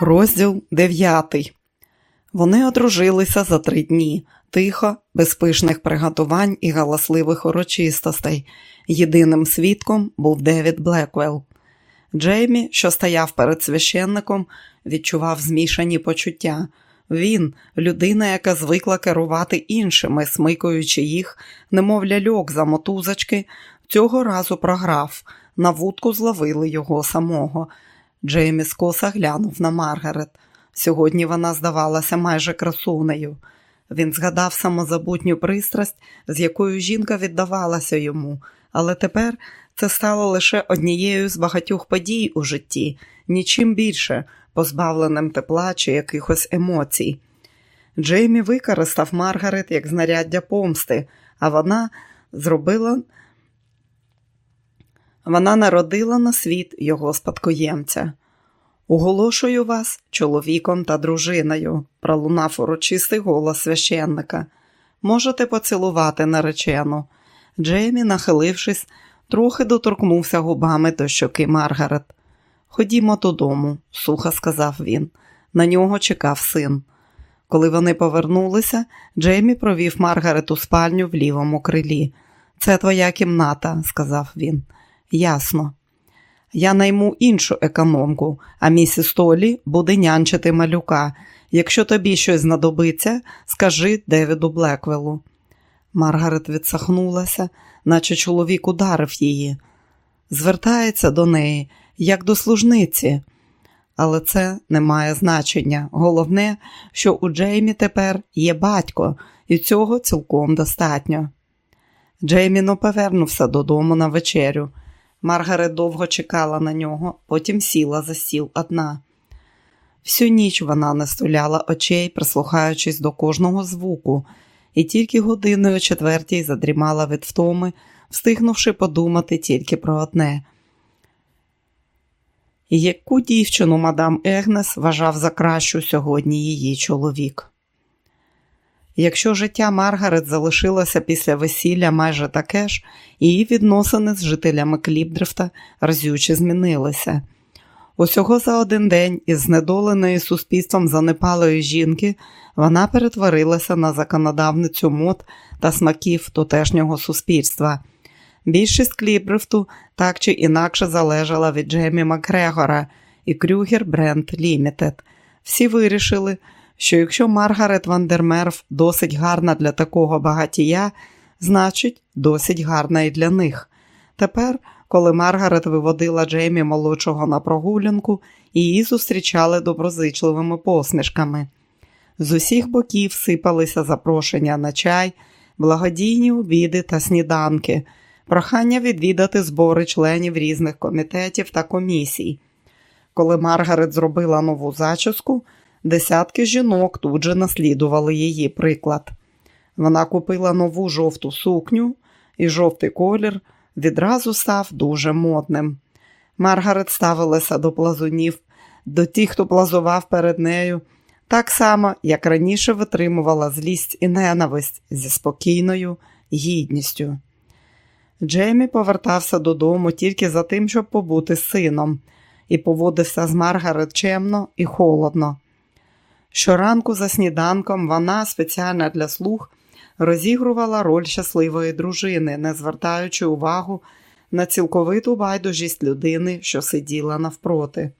Розділ дев'ятий. Вони одружилися за три дні, тихо, без пишних приготувань і галасливих урочистостей. Єдиним свідком був Девід Блеквелл. Джеймі, що стояв перед священником, відчував змішані почуття. Він, людина, яка звикла керувати іншими, смикуючи їх, немов ляльок за мотузочки, цього разу програв. На вудку зловили його самого. Джеймі скоса глянув на Маргарет. Сьогодні вона здавалася майже красунею. Він згадав самозабутню пристрасть, з якою жінка віддавалася йому, але тепер це стало лише однією з багатьох подій у житті, нічим більше, позбавленим тепла чи якихось емоцій. Джеймі використав Маргарет як знаряддя помсти, а вона зробила. Вона народила на світ його спадкоємця. Оголошую вас чоловіком та дружиною, пролунав урочистий голос священника. Можете поцілувати наречену. Джеймі, нахилившись, трохи доторкнувся губами до щоки Маргарет. Ходімо додому, сухо сказав він. На нього чекав син. Коли вони повернулися, Джеймі провів Маргарет у спальню в лівому крилі. Це твоя кімната, сказав він. Ясно. Я найму іншу економку, а місіс Толі буде нянчити малюка. Якщо тобі щось знадобиться, скажи Девіду Блеквелу. Маргарет відсахнулася, наче чоловік ударив її. Звертається до неї, як до служниці. Але це не має значення. Головне, що у Джеймі тепер є батько, і цього цілком достатньо. Джейміно повернувся додому на вечерю. Маргарет довго чекала на нього, потім сіла за стіл одна. Всю ніч вона не стуляла очей, прислухаючись до кожного звуку, і тільки годиною четвертій задрімала від втоми, встигнувши подумати тільки про одне. Яку дівчину мадам Егнес вважав за кращу сьогодні її чоловік? Якщо життя Маргарет залишилося після весілля майже таке ж, її відносини з жителями Кліпдрифта разюче змінилися. Усього за один день із знедоленої суспільством занепалої жінки вона перетворилася на законодавницю мод та смаків тутешнього суспільства. Більшість Кліпдрифту так чи інакше залежала від Джемі Макгрегора і Крюгер Бренд Лімітед. Всі вирішили, що якщо Маргарет Вандермерф досить гарна для такого багатія, значить, досить гарна і для них. Тепер, коли Маргарет виводила Джеймі молодшого на прогулянку, її зустрічали доброзичливими посмішками. З усіх боків сипалися запрошення на чай, благодійні обіди та сніданки, прохання відвідати збори членів різних комітетів та комісій. Коли Маргарет зробила нову зачіску, Десятки жінок тут же наслідували її приклад. Вона купила нову жовту сукню, і жовтий колір відразу став дуже модним. Маргарет ставилася до плазунів, до тих, хто плазував перед нею, так само, як раніше витримувала злість і ненависть зі спокійною гідністю. Джеймі повертався додому тільки за тим, щоб побути з сином, і поводився з Маргарет чемно і холодно. Щоранку за сніданком вона, спеціально для слух, розігрувала роль щасливої дружини, не звертаючи увагу на цілковиту байдужість людини, що сиділа навпроти.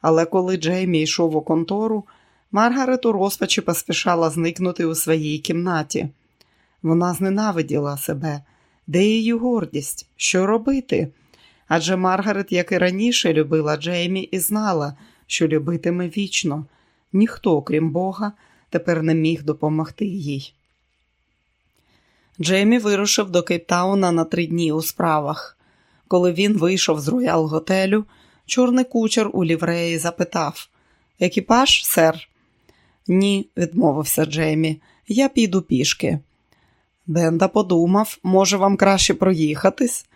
Але коли Джеймі йшов у контору, Маргарет у розпачі поспішала зникнути у своїй кімнаті. Вона зненавиділа себе, де її гордість, що робити? Адже Маргарет, як і раніше, любила Джеймі і знала, що любитиме вічно ніхто, крім Бога, тепер не міг допомогти їй. Джеймі вирушив до Кейптауна на три дні у справах. Коли він вийшов з роял готелю, чорний кучер у лівреї запитав Екіпаж, сер? Ні, відмовився Джеймі. Я піду пішки. Бенда подумав, може, вам краще проїхатись?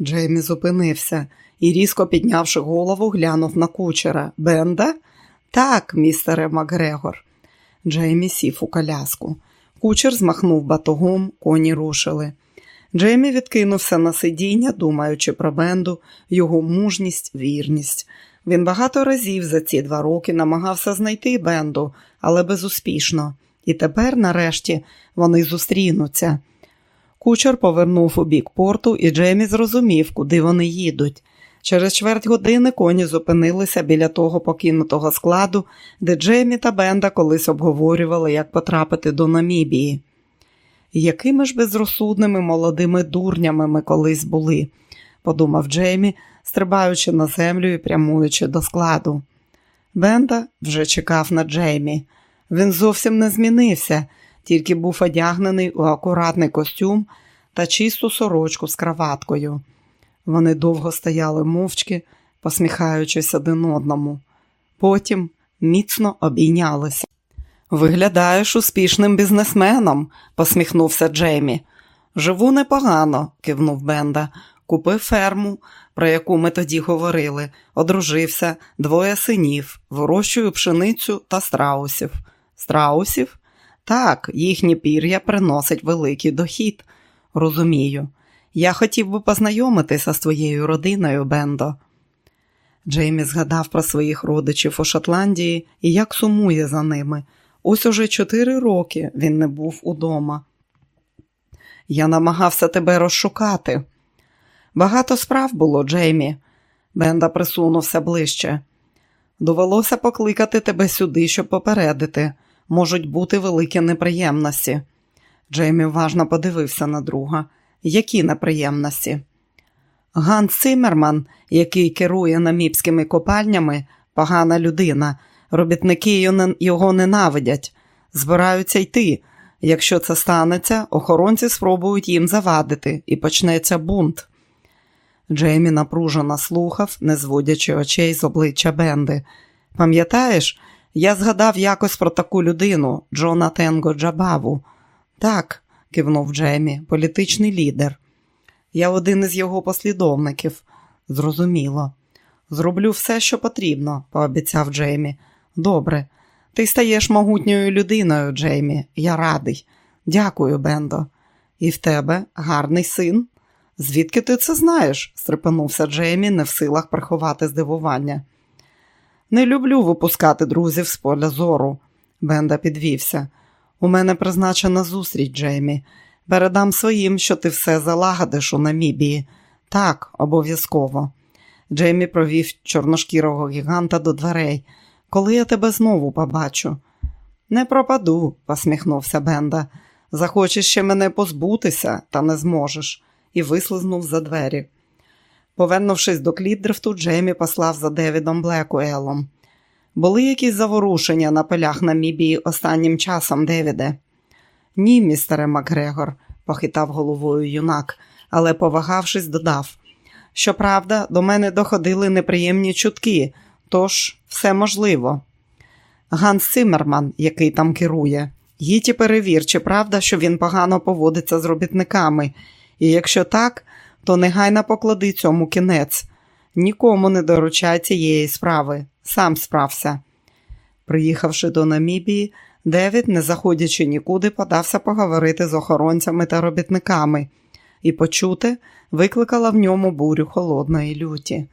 Джеймі зупинився і, різко піднявши голову, глянув на кучера. Бенда? Так, містере Макгрегор. Джеймі сів у коляску. Кучер змахнув батогом, коні рушили. Джеймі відкинувся на сидіння, думаючи про Бенду, його мужність, вірність. Він багато разів за ці два роки намагався знайти Бенду, але безуспішно. І тепер, нарешті, вони зустрінуться. Кучер повернув у бік порту, і Джеймі зрозумів, куди вони їдуть. Через чверть години коні зупинилися біля того покинутого складу, де Джеймі та Бенда колись обговорювали, як потрапити до Намібії. Якими ж безрозсудними молодими дурнями ми колись були, подумав Джеймі, стрибаючи на землю і прямуючи до складу. Бенда вже чекав на Джеймі. Він зовсім не змінився, тільки був одягнений у акуратний костюм та чисту сорочку з краваткою. Вони довго стояли мовчки, посміхаючись один одному. Потім міцно обійнялися. Виглядаєш успішним бізнесменом, посміхнувся Джеймі. Живу непогано, кивнув Бенда. Купив ферму, про яку ми тоді говорили, одружився, двоє синів, вирощую пшеницю та страусів. Страусів? Так, їхнє пір'я приносить великий дохід. Розумію. Я хотів би познайомитися з твоєю родиною, Бендо. Джеймі згадав про своїх родичів у Шотландії і як сумує за ними. Ось уже чотири роки він не був удома. Я намагався тебе розшукати. Багато справ було, Джеймі. Бенда присунувся ближче. Довелося покликати тебе сюди, щоб попередити. Можуть бути великі неприємності. Джеймі уважно подивився на друга. Які неприємності? Ганс Цимерман, який керує наміпськими копальнями, погана людина. Робітники його ненавидять, збираються йти. Якщо це станеться, охоронці спробують їм завадити і почнеться бунт. Джеймі напружено слухав, не зводячи очей з обличчя Бенди. Пам'ятаєш, я згадав якось про таку людину, Джона Тенго Джабаву. Так, кивнув Джеймі, політичний лідер. Я один із його послідовників. Зрозуміло. Зроблю все, що потрібно, пообіцяв Джеймі. Добре, ти стаєш могутньою людиною, Джеймі. Я радий. Дякую, Бендо. І в тебе гарний син. Звідки ти це знаєш? стрепенувся Джеймі, не в силах приховати здивування. Не люблю випускати друзів з поля зору. Бенда підвівся. У мене призначена зустріч, Джеймі. Передам своїм, що ти все залагодиш у Намібії. Так, обов'язково. Джеймі провів чорношкірого гіганта до дверей. Коли я тебе знову побачу? Не пропаду, посміхнувся Бенда. Захочеш ще мене позбутися, та не зможеш, і вислизнув за двері. Повернувшись до Кліддрифту, Джеймі послав за Девідом Блекуелом. Були якісь заворушення на полях Намібії останнім часом, Девіде? Ні, містере Макгрегор, похитав головою юнак, але, повагавшись, додав. Щоправда, до мене доходили неприємні чутки, тож все можливо. Ганс Циммерман, який там керує, їдь і перевір, чи правда, що він погано поводиться з робітниками, і якщо так, то негайно поклади цьому кінець. Нікому не доручай цієї справи, сам справся. Приїхавши до Намібії, Девід, не заходячи нікуди, подався поговорити з охоронцями та робітниками, і почути викликала в ньому бурю холодної люті.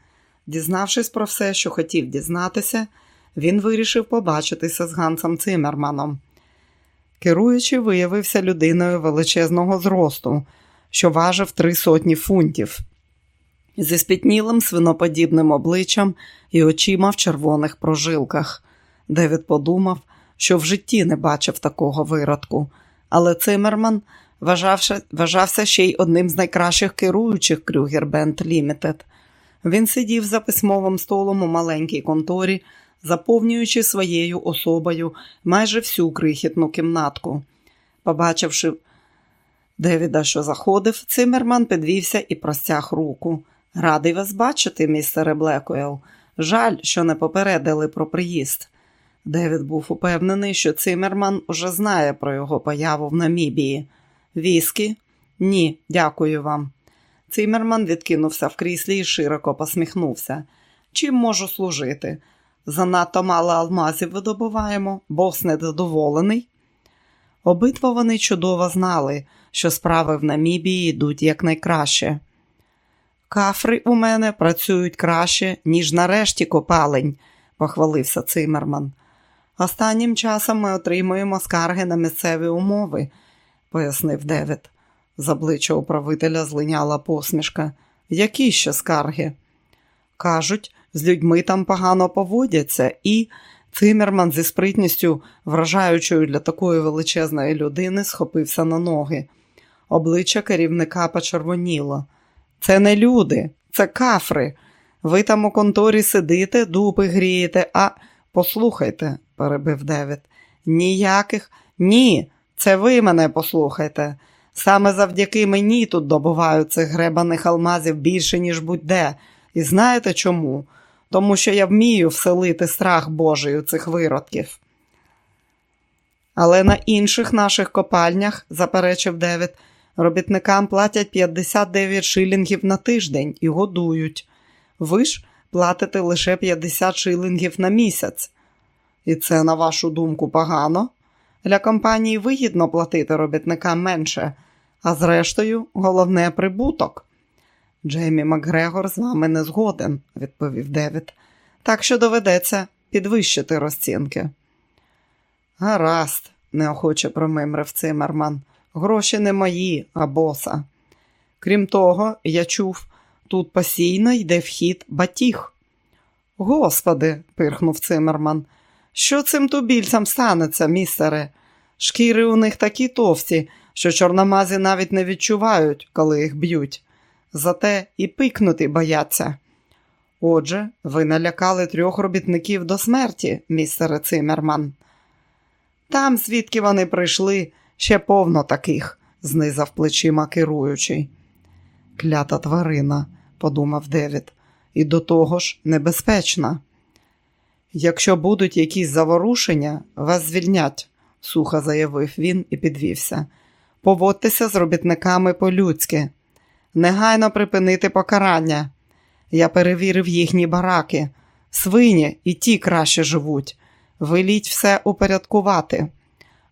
Дізнавшись про все, що хотів дізнатися, він вирішив побачитися з Гансом Цимерманом. Керуючий виявився людиною величезного зросту, що важив три сотні фунтів, зі спітнілим свиноподібним обличчям і очима в червоних прожилках. Девід подумав, що в житті не бачив такого виродку, але Цимерман вважався, ще й одним з найкращих керуючих Крюгер Бенд Лімітед. Він сидів за письмовим столом у маленькій конторі, заповнюючи своєю особою майже всю крихітну кімнатку. Побачивши Девіда, що заходив, Цимерман підвівся і простяг руку. Радий вас бачити, містере Блекуел. Жаль, що не попередили про приїзд. Девід був упевнений, що Цимерман уже знає про його появу в Намібії. Віскі? Ні, дякую вам. Цимерман відкинувся в кріслі і широко посміхнувся. Чим можу служити? Занадто мало алмазів видобуваємо, бос недодоволений. Обидва вони чудово знали, що справи в Намібії йдуть якнайкраще. Кафри у мене працюють краще, ніж нарешті копалень, похвалився Цимерман. Останнім часом ми отримуємо скарги на місцеві умови, пояснив Девід. З обличчя управителя злиняла посмішка. Які ще скарги? Кажуть, з людьми там погано поводяться, і Цимерман зі спритністю, вражаючою для такої величезної людини, схопився на ноги. Обличчя керівника почервоніло. Це не люди, це кафри. Ви там у конторі сидите, дупи грієте, а послухайте, перебив Девід. Ніяких ні, це ви мене послухайте. Саме завдяки мені тут добувають цих гребаних алмазів більше, ніж будь-де. І знаєте чому? Тому що я вмію вселити страх Божий у цих виродків. Але на інших наших копальнях, заперечив Девід, робітникам платять 59 шилінгів на тиждень і годують. Ви ж платите лише 50 шилінгів на місяць. І це, на вашу думку, погано? Для компанії вигідно платити робітникам менше, а зрештою, головне прибуток. Джеймі Макгрегор з вами не згоден, відповів Девід. Так що доведеться підвищити розцінки. Гаразд, неохоче промимрив Цимерман. Гроші не мої, а боса. Крім того, я чув, тут постійно йде вхід батіг. Господи, пирхнув Цимерман, що цим тубільцям станеться, містере? Шкіри у них такі товсті, що чорномазі навіть не відчувають, коли їх б'ють. Зате і пикнути бояться. Отже, ви налякали трьох робітників до смерті, містере Цимерман. Там, звідки вони прийшли, ще повно таких, знизав плечима керуючий. Клята тварина, подумав Девід, і до того ж небезпечна. Якщо будуть якісь заворушення, вас звільнять, сухо заявив він і підвівся. Поводьтеся з робітниками по-людськи, негайно припинити покарання. Я перевірив їхні бараки, свині і ті краще живуть. Веліть все упорядкувати.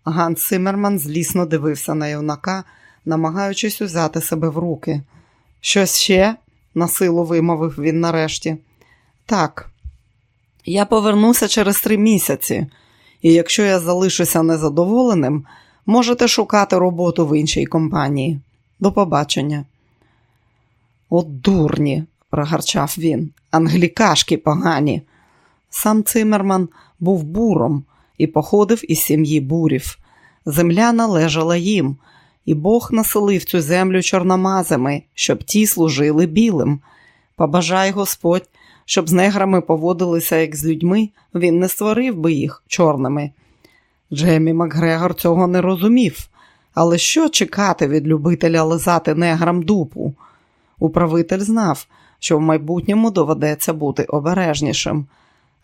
Ганс Симерман злісно дивився на юнака, намагаючись узяти себе в руки. Щось ще? насилу вимовив він нарешті. Так, я повернуся через три місяці, і якщо я залишуся незадоволеним, можете шукати роботу в іншій компанії. До побачення. От дурні, прогарчав він, англікашки погані. Сам Цимерман був буром і походив із сім'ї бурів. Земля належала їм, і Бог населив цю землю чорномазами, щоб ті служили білим. Побажай Господь, щоб з неграми поводилися як з людьми, він не створив би їх чорними. Джемі Макгрегор цього не розумів, але що чекати від любителя лизати неграм дупу? Управитель знав, що в майбутньому доведеться бути обережнішим,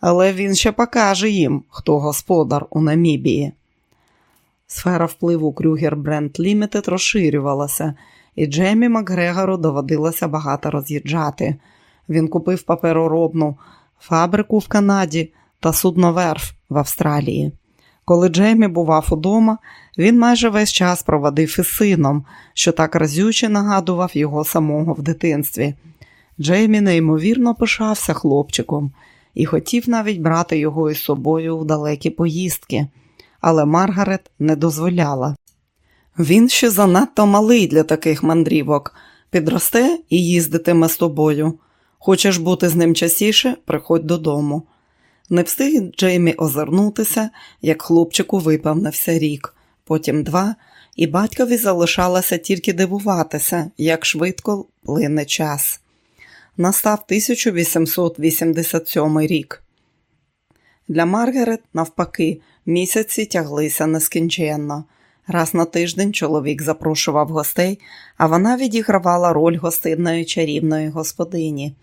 але він ще покаже їм, хто господар у Намібії. Сфера впливу Крюгер Бренд Лімітед розширювалася, і Джемі Макгрегору доводилося багато роз'їжджати. Він купив папероробну фабрику в Канаді та судноверф в Австралії. Коли Джеймі бував удома, він майже весь час проводив із сином, що так разюче нагадував його самого в дитинстві. Джеймі неймовірно пишався хлопчиком і хотів навіть брати його із собою в далекі поїздки, але Маргарет не дозволяла. Він ще занадто малий для таких мандрівок, підросте і їздитиме з тобою. Хочеш бути з ним частіше, приходь додому. Не встиг Джеймі озирнутися, як хлопчику виповнився рік, потім два, і батькові залишалося тільки дивуватися, як швидко плине час. Настав 1887 рік. Для Маргарет, навпаки, місяці тяглися нескінченно. Раз на тиждень чоловік запрошував гостей, а вона відігравала роль гостинної чарівної господині.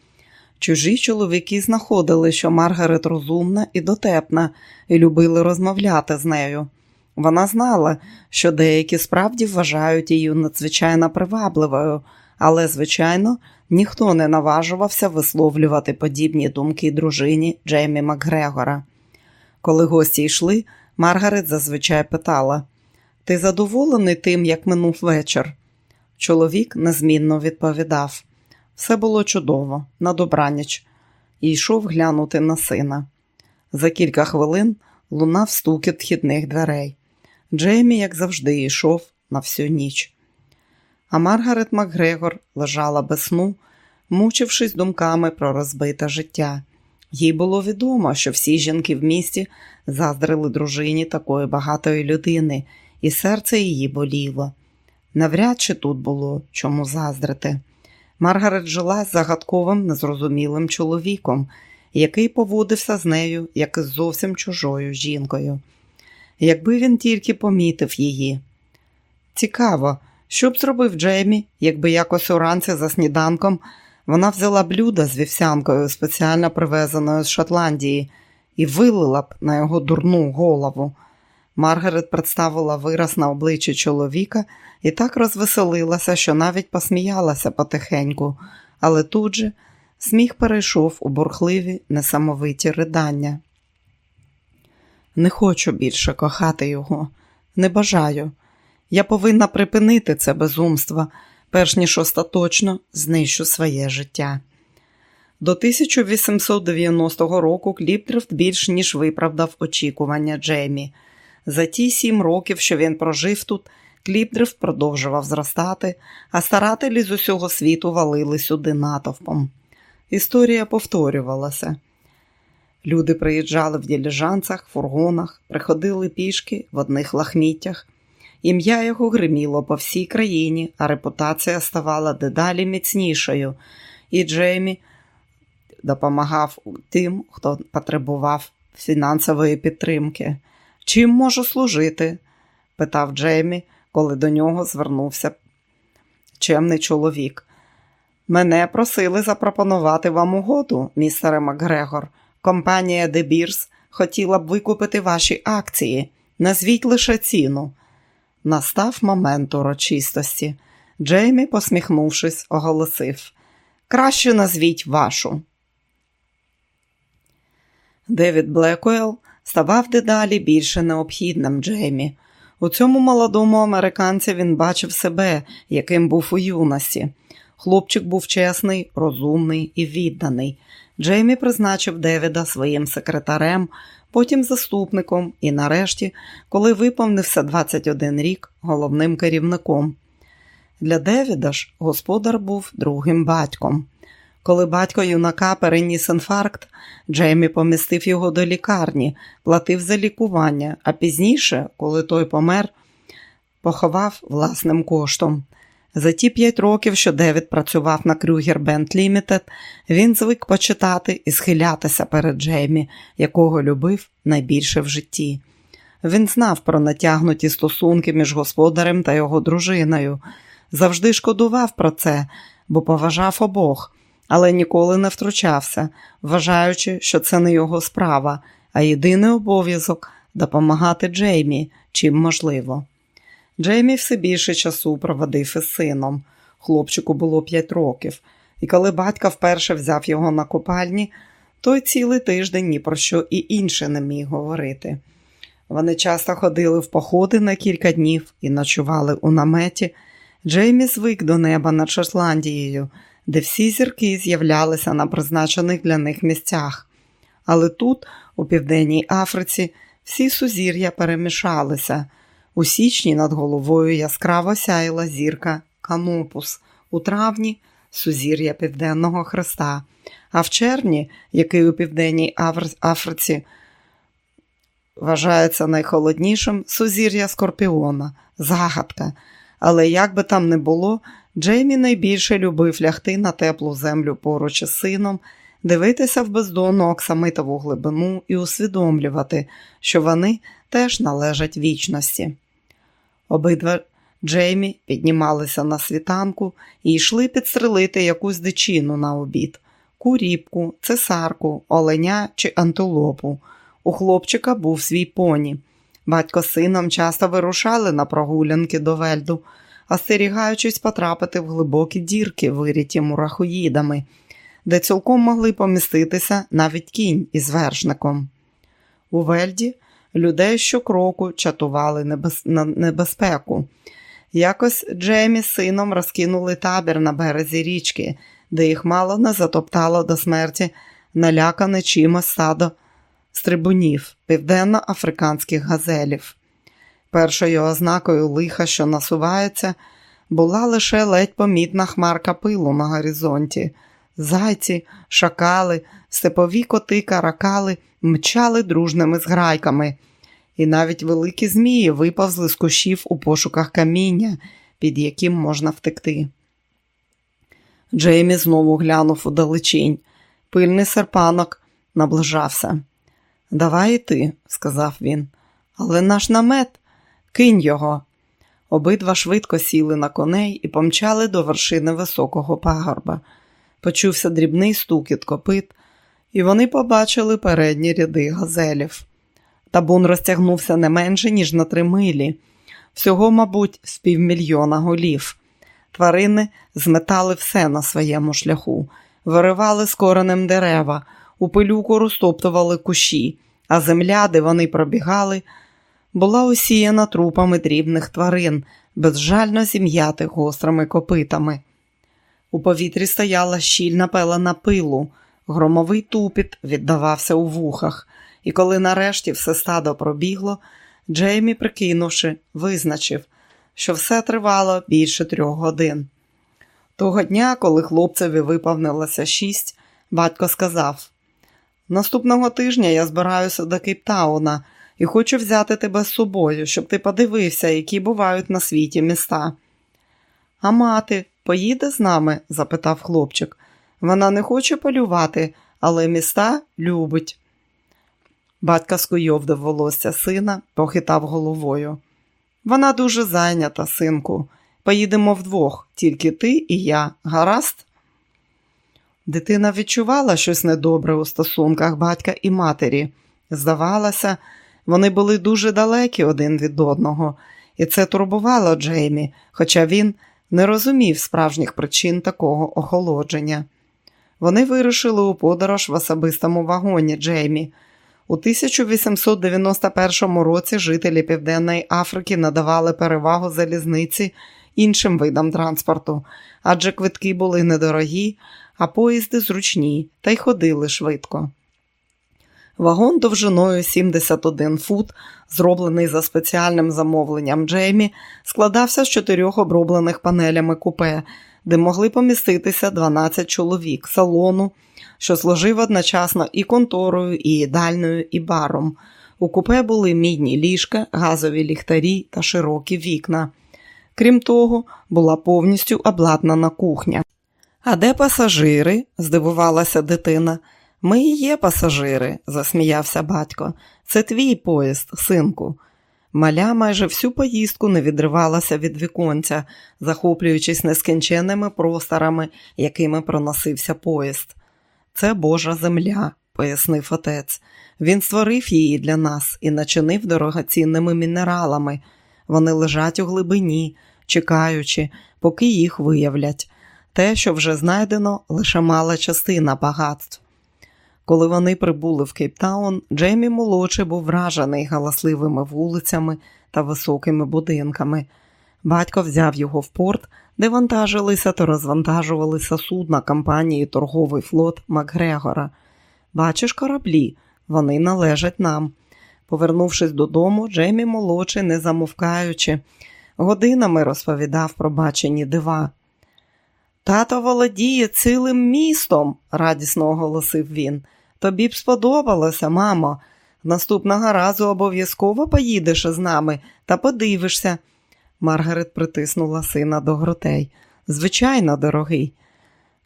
Чужі чоловіки знаходили, що Маргарет розумна і дотепна, і любили розмовляти з нею. Вона знала, що деякі справді вважають її надзвичайно привабливою, але, звичайно, ніхто не наважувався висловлювати подібні думки дружині Джеймі Макгрегора. Коли гості йшли, Маргарет зазвичай питала: Ти задоволений тим, як минув вечір? Чоловік незмінно відповідав: Все було чудово, на добраніч, і йшов глянути на сина. За кілька хвилин лунав стукіт вхідних дверей. Джеймі, як завжди, йшов на всю ніч. А Маргарет Макгрегор лежала без сну, мучившись думками про розбите життя. Їй було відомо, що всі жінки в місті заздрили дружині такої багатої людини, і серце її боліло. Навряд чи тут було чому заздрити. Маргарет жила з загадковим, незрозумілим чоловіком, який поводився з нею, як із зовсім чужою жінкою. Якби він тільки помітив її. Цікаво, що б зробив Джеймі, якби якось уранці за сніданком вона взяла блюдо з вівсянкою, спеціально привезеною з Шотландії, і вилила б на його дурну голову. Маргарет представила вираз на обличчі чоловіка і так розвеселилася, що навіть посміялася потихеньку, але тут же сміх перейшов у бурхливі, несамовиті ридання. Не хочу більше кохати його, не бажаю. Я повинна припинити це безумство, перш ніж остаточно знищу своє життя. До 1890 року Кліпдрифт більш ніж виправдав очікування Джеймі. За ті сім років, що він прожив тут, Кліпдрифт продовжував зростати, а старателі з усього світу валили сюди натовпом. Історія повторювалася. Люди приїжджали в діліжанцях, фургонах, приходили пішки в одних лахміттях. Ім'я його гриміло по всій країні, а репутація ставала дедалі міцнішою, і Джеймі допомагав тим, хто потребував фінансової підтримки. Чим можу служити? питав Джеймі, коли до нього звернувся чемний чоловік. Мене просили запропонувати вам угоду, містере Макгрегор. Компанія Beers хотіла б викупити ваші акції. Назвіть лише ціну. Настав момент урочистості. Джеймі, посміхнувшись, оголосив Краще назвіть вашу. Девід Блекуел ставав дедалі більше необхідним Джеймі. У цьому молодому американці він бачив себе, яким був у юності. Хлопчик був чесний, розумний і відданий. Джеймі призначив Девіда своїм секретарем, потім заступником і, нарешті, коли виповнився 21 рік, головним керівником. Для Девіда ж господар був другим батьком. Коли батько юнака переніс інфаркт, Джеймі помістив його до лікарні, платив за лікування, а пізніше, коли той помер, поховав власним коштом. За ті п'ять років, що Девід працював на Крюгер Бенд Лімітед, він звик почитати і схилятися перед Джеймі, якого любив найбільше в житті. Він знав про натягнуті стосунки між господарем та його дружиною, завжди шкодував про це, бо поважав обох, але ніколи не втручався, вважаючи, що це не його справа, а єдиний обов'язок допомагати Джеймі, чим можливо. Джеймі все більше часу проводив із сином. Хлопчику було п'ять років, і коли батько вперше взяв його на купальні, той цілий тиждень ні про що і інше не міг говорити. Вони часто ходили в походи на кілька днів і ночували у наметі. Джеймі звик до неба над Шотландією, де всі зірки з'являлися на призначених для них місцях. Але тут, у Південній Африці, всі сузір'я перемішалися. У січні над головою яскраво сяяла зірка Канопус, у травні сузір'я Південного Хреста, а в червні, який у Південній Африці вважається найхолоднішим, сузір'я Скорпіона, загадка. Але як би там не було, Джеймі найбільше любив лягти на теплу землю поруч із сином, дивитися в бездонну оксамитову глибину і усвідомлювати, що вони теж належать вічності. Обидва Джеймі піднімалися на світанку і йшли підстрелити якусь дичину на обід куріпку, цесарку, оленя чи антилопу. У хлопчика був свій поні. Батько з сином часто вирушали на прогулянки до вельду, остерігаючись потрапити в глибокі дірки, виріті мурахоїдами, де цілком могли поміститися навіть кінь із вершником. У вельді людей щокроку чатували небез... на небезпеку. Якось Джеймі з сином розкинули табір на березі річки, де їх мало не затоптало до смерті налякане чимось садо стрибунів, південно-африканських газелів. Першою ознакою лиха, що насувається, була лише ледь помітна хмарка пилу на горизонті. Зайці, шакали, степові коти, каракали мчали дружними зграйками, і навіть великі змії виповзли з кущів у пошуках каміння, під яким можна втекти. Джеймі знову глянув у далечінь. Пильний серпанок наближався. Давай і ти, сказав він, але наш намет, кинь його. Обидва швидко сіли на коней і помчали до вершини високого пагорба. Почувся дрібний стукіт копит, і вони побачили передні ряди газелів. Табун розтягнувся не менше, ніж на три милі, всього, мабуть, з півмільйона голів. Тварини зметали все на своєму шляху, виривали з коренем дерева, у пилюку розтоптували кущі, а земля, де вони пробігали, була усіяна трупами дрібних тварин, безжально зім'ятих гострими копитами. У повітрі стояла щільна пелена пилу, громовий тупіт віддавався у вухах, і коли нарешті все стадо пробігло, Джеймі, прикинувши, визначив, що все тривало більше трьох годин. Того дня, коли хлопцеві виповнилося шість, батько сказав: Наступного тижня я збираюся до Кейптауна і хочу взяти тебе з собою, щоб ти подивився, які бувають на світі міста. А мати поїде з нами? запитав хлопчик. Вона не хоче полювати, але міста любить. Батька скуйовдив волосся сина, похитав головою. Вона дуже зайнята, синку. Поїдемо вдвох, тільки ти і я, гаразд? Дитина відчувала щось недобре у стосунках батька і матері. Здавалося, вони були дуже далекі один від одного, і це турбувало Джеймі, хоча він не розумів справжніх причин такого охолодження. Вони вирушили у подорож в особистому вагоні Джеймі. У 1891 році жителі Південної Африки надавали перевагу залізниці іншим видам транспорту, адже квитки були недорогі, а поїзди зручні та й ходили швидко. Вагон довжиною 71 фут, зроблений за спеціальним замовленням Джеймі, складався з чотирьох оброблених панелями купе, де могли поміститися 12 чоловік салону, що служив одночасно і конторою, і їдальною, і баром. У купе були мідні ліжка, газові ліхтарі та широкі вікна. Крім того, була повністю обладнана кухня. А де пасажири? здивувалася дитина. Ми і є пасажири, засміявся батько. Це твій поїзд, синку. Маля майже всю поїздку не відривалася від віконця, захоплюючись нескінченними просторами, якими проносився поїзд. Це Божа земля, пояснив отець. Він створив її для нас і начинив дорогоцінними мінералами. Вони лежать у глибині, чекаючи, поки їх виявлять. Те, що вже знайдено, лише мала частина багатств. Коли вони прибули в Кейптаун, Джеймі молодший був вражений галасливими вулицями та високими будинками. Батько взяв його в порт, де вантажилися та розвантажувалися судна компанії торговий флот Макгрегора. Бачиш кораблі, вони належать нам. Повернувшись додому, Джеймі молодший, не замовкаючи, годинами розповідав про бачені дива. Тато володіє цілим містом, радісно оголосив він. Тобі б сподобалося, мамо. Наступного разу обов'язково поїдеш із нами та подивишся. Маргарет притиснула сина до грудей. Звичайно, дорогий.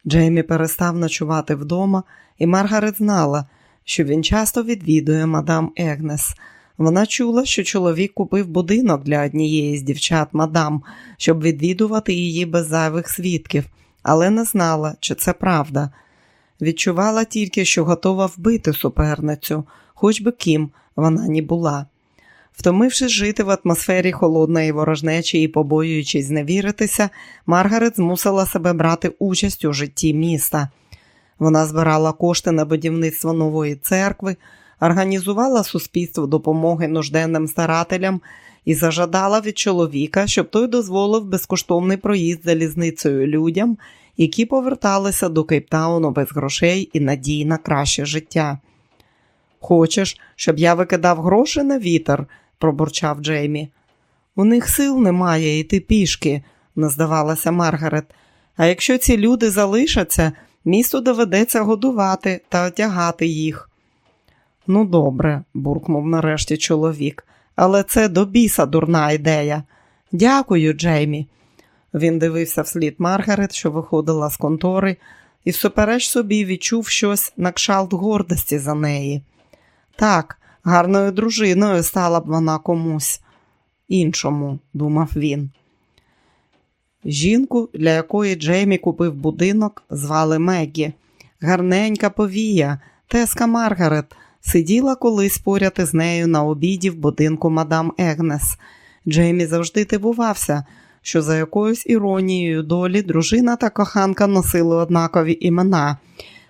Джеймі перестав ночувати вдома, і Маргарет знала, що він часто відвідує мадам Егнес. Вона чула, що чоловік купив будинок для однієї з дівчат мадам, щоб відвідувати її без зайвих свідків, але не знала, чи це правда. Відчувала тільки, що готова вбити суперницю, хоч би ким вона ні була. Втомившись жити в атмосфері холодної ворожнечі і побоюючись зневіритися, Маргарет змусила себе брати участь у житті міста. Вона збирала кошти на будівництво нової церкви, організувала суспільство допомоги нужденним старателям і зажадала від чоловіка, щоб той дозволив безкоштовний проїзд залізницею людям, які поверталися до Кейптауну без грошей і надій на краще життя. Хочеш, щоб я викидав гроші на вітер? пробурчав Джеймі. У них сил немає йти пішки, не здавалася Маргарет. А якщо ці люди залишаться, місту доведеться годувати та одягати їх. Ну, добре, буркнув нарешті чоловік, але це до біса дурна ідея. Дякую, Джеймі. Він дивився вслід Маргарет, що виходила з контори, і всупереч собі відчув щось на кшалт гордості за неї. Так, гарною дружиною стала б вона комусь іншому, думав він. Жінку, для якої Джеймі купив будинок, звали Меггі. Гарненька повія, теска Маргарет, сиділа колись поряд із нею на обіді в будинку мадам Егнес. Джеймі завжди дивувався, що за якоюсь іронією долі дружина та коханка носили однакові імена,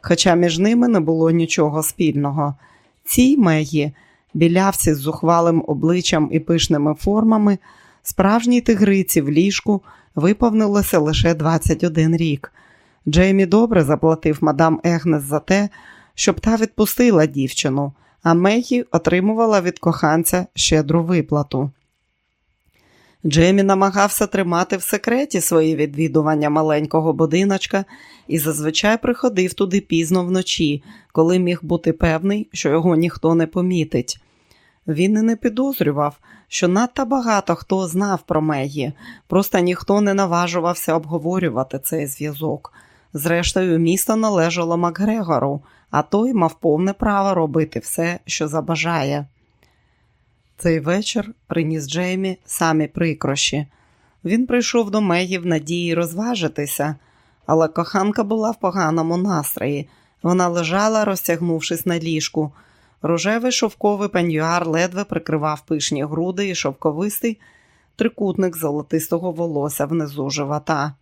хоча між ними не було нічого спільного. Цій Мегі, білявці з зухвалим обличчям і пишними формами, справжній тигриці в ліжку виповнилося лише 21 рік. Джеймі добре заплатив мадам Егнес за те, щоб та відпустила дівчину, а Мегі отримувала від коханця щедру виплату. Джеймі намагався тримати в секреті свої відвідування маленького будиночка і зазвичай приходив туди пізно вночі, коли міг бути певний, що його ніхто не помітить. Він і не підозрював, що надто багато хто знав про Мегі, просто ніхто не наважувався обговорювати цей зв'язок. Зрештою, місто належало Макгрегору, а той мав повне право робити все, що забажає. Цей вечір приніс Джеймі самі прикрощі. Він прийшов до Мегі в надії розважитися, але коханка була в поганому настрої. Вона лежала, розтягнувшись на ліжку. Рожевий шовковий пеньюар ледве прикривав пишні груди і шовковистий трикутник золотистого волосся внизу живота.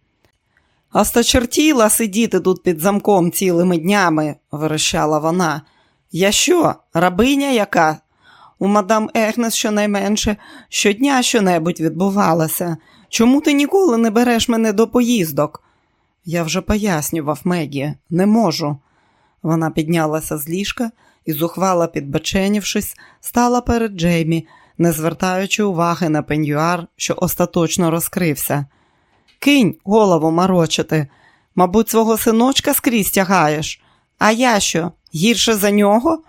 Осточертіла сидіти тут під замком цілими днями, верещала вона. Я що, рабиня яка? У мадам Егнес щонайменше щодня щонебудь відбувалося. Чому ти ніколи не береш мене до поїздок? Я вже пояснював Мегі, не можу. Вона піднялася з ліжка і, зухвало підбеченівшись, стала перед Джеймі, не звертаючи уваги на пеньюар, що остаточно розкрився. Кинь голову морочити. Мабуть, свого синочка скрізь тягаєш. А я що, гірше за нього?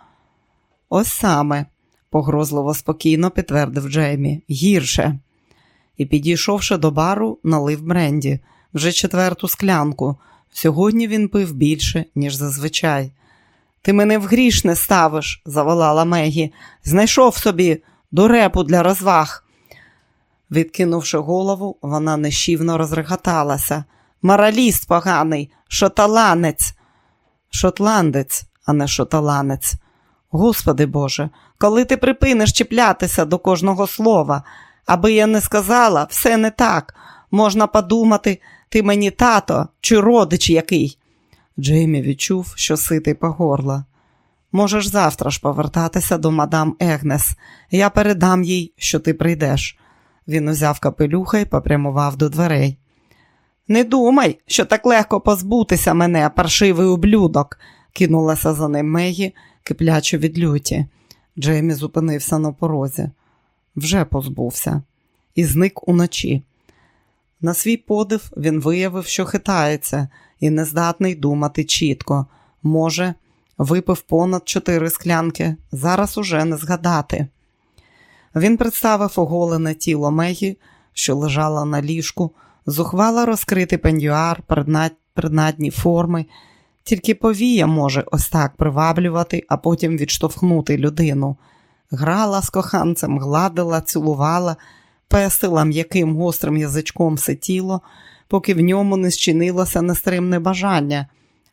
Ось саме, погрозливо спокійно підтвердив Джеймі. Гірше. І, підійшовши до бару, налив бренді, вже четверту склянку. Сьогодні він пив більше, ніж зазвичай. Ти мене в гріш не ставиш, заволала Мегі. Знайшов собі дурепу для розваг. Відкинувши голову, вона нещівно розреготалася. Мораліст поганий, шоталанець. Шотландець, а не шоталанець. Господи Боже, коли ти припиниш чіплятися до кожного слова, аби я не сказала, все не так. Можна подумати, ти мені тато чи родич який. Джеймі відчув, що ситий по горло. Можеш завтра ж повертатися до мадам Егнес. Я передам їй, що ти прийдеш. Він узяв капелюха і попрямував до дверей. Не думай, що так легко позбутися мене, паршивий ублюдок, кинулася за ним Мегі, киплячи від люті. Джеймі зупинився на порозі. Вже позбувся і зник уночі. На свій подив він виявив, що хитається і не здатний думати чітко. Може, випив понад чотири склянки, зараз уже не згадати. Він представив оголене тіло Мегі, що лежала на ліжку, зухвала розкрити пендюар, принадні форми, тільки повія може ось так приваблювати, а потім відштовхнути людину. Грала з коханцем, гладила, цілувала, пестила м'яким гострим язичком все тіло, поки в ньому не зчинилося нестримне бажання,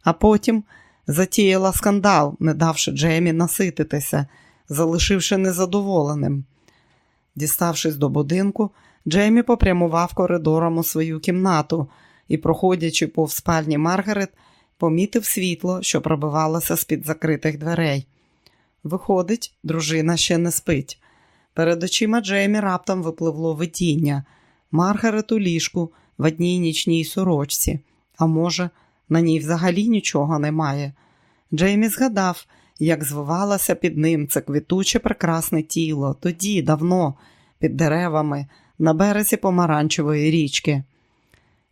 а потім затіяла скандал, не давши Джеймі насититися, залишивши незадоволеним. Діставшись до будинку, Джеймі попрямував коридором у свою кімнату і, проходячи повз спальні Маргарет, помітив світло, що пробивалося з-під закритих дверей. Виходить, дружина ще не спить. Перед очима Джеймі раптом випливло видіння. Маргарет у ліжку в одній нічній сорочці, а може, на ній взагалі нічого немає. Джеймі згадав, як звивалося під ним це квітуче прекрасне тіло, тоді, давно, під деревами, на березі помаранчевої річки.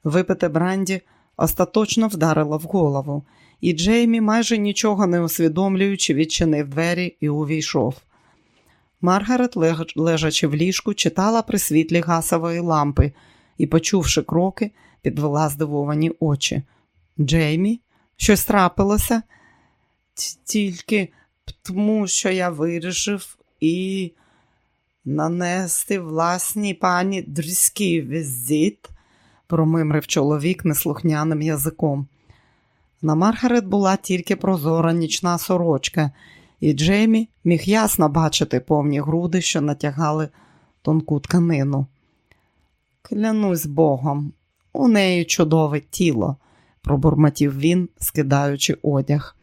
Випите Бранді остаточно вдарило в голову, і Джеймі, майже нічого не усвідомлюючи, відчинив двері і увійшов. Маргарет, лежачи в ліжку, читала при світлі гасової лампи і, почувши кроки, підвела здивовані очі. Джеймі, щось трапилося? Тільки тому, що я вирішив і нанести власній пані дрізький візит, промимрив чоловік неслухняним язиком. На Маргарет була тільки прозора нічна сорочка, і Джеймі міг ясно бачити повні груди, що натягали тонку тканину. Клянусь Богом, у неї чудове тіло, пробурмотів він, скидаючи одяг.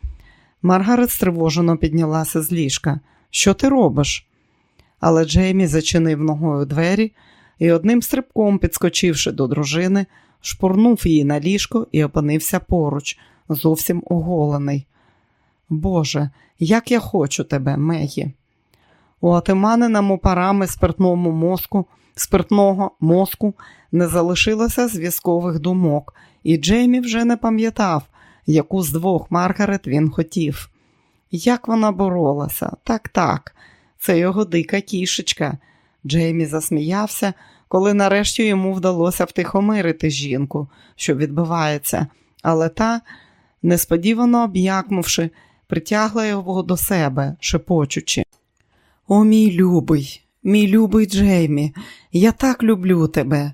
Маргарет стривожено піднялася з ліжка. Що ти робиш? Але Джеймі зачинив ногою двері і одним стрибком, підскочивши до дружини, шпурнув її на ліжко і опинився поруч, зовсім оголений. Боже, як я хочу тебе, Мегі. У отиманеному парами спиртному мозку, спиртного мозку не залишилося зв'язкових думок, і Джеймі вже не пам'ятав, яку з двох Маргарет він хотів. Як вона боролася, так, так, це його дика кішечка. Джеймі засміявся, коли нарешті йому вдалося втихомирити жінку, що відбувається, але та, несподівано об'якнувши, притягла його до себе, шепочучи. О, мій любий, мій любий Джеймі, я так люблю тебе.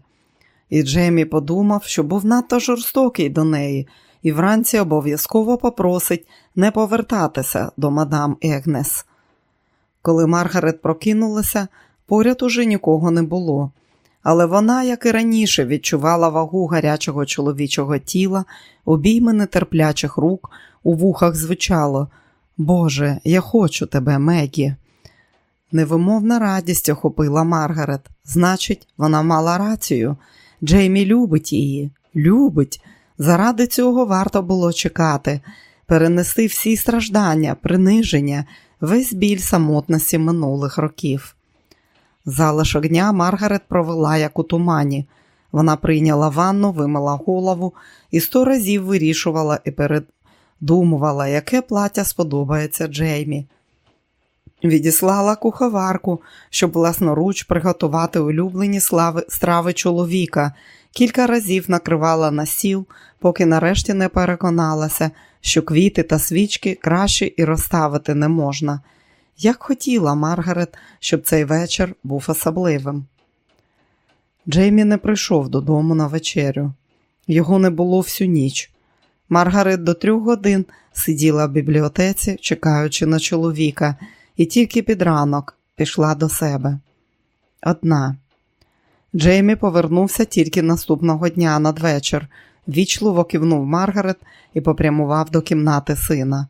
І Джеймі подумав, що був надто жорстокий до неї, і вранці обов'язково попросить не повертатися до мадам Егнес. Коли Маргарет прокинулася, поряд уже нікого не було, але вона, як і раніше, відчувала вагу гарячого чоловічого тіла, обійми нетерплячих рук, у вухах звучало Боже, я хочу тебе, Мегі. Невимовна радість охопила Маргарет. Значить, вона мала рацію. Джеймі любить її, любить. Заради цього варто було чекати, перенести всі страждання, приниження, весь біль самотності минулих років. Залишок дня Маргарет провела як у тумані. Вона прийняла ванну, вимила голову і сто разів вирішувала і передумувала, яке плаття сподобається Джеймі. Відіслала куховарку, щоб власноруч приготувати улюблені слави, страви чоловіка, кілька разів накривала на сіл, поки нарешті не переконалася, що квіти та свічки краще і розставити не можна. Як хотіла Маргарет, щоб цей вечір був особливим. Джеймі не прийшов додому на вечерю. Його не було всю ніч. Маргарет до трьох годин сиділа в бібліотеці, чекаючи на чоловіка, і тільки під ранок пішла до себе. Одна. Джеймі повернувся тільки наступного дня надвечір, вічливо кивнув Маргарет і попрямував до кімнати сина.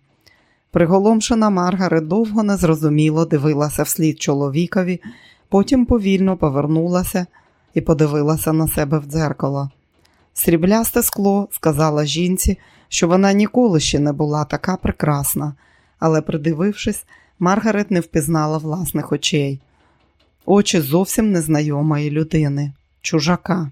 Приголомшена Маргарет довго незрозуміло дивилася вслід чоловікові, потім повільно повернулася і подивилася на себе в дзеркало. Сріблясте скло сказала жінці, що вона ніколи ще не була така прекрасна, але, придивившись, Маргарет не впізнала власних очей очі зовсім незнайомої людини, чужака.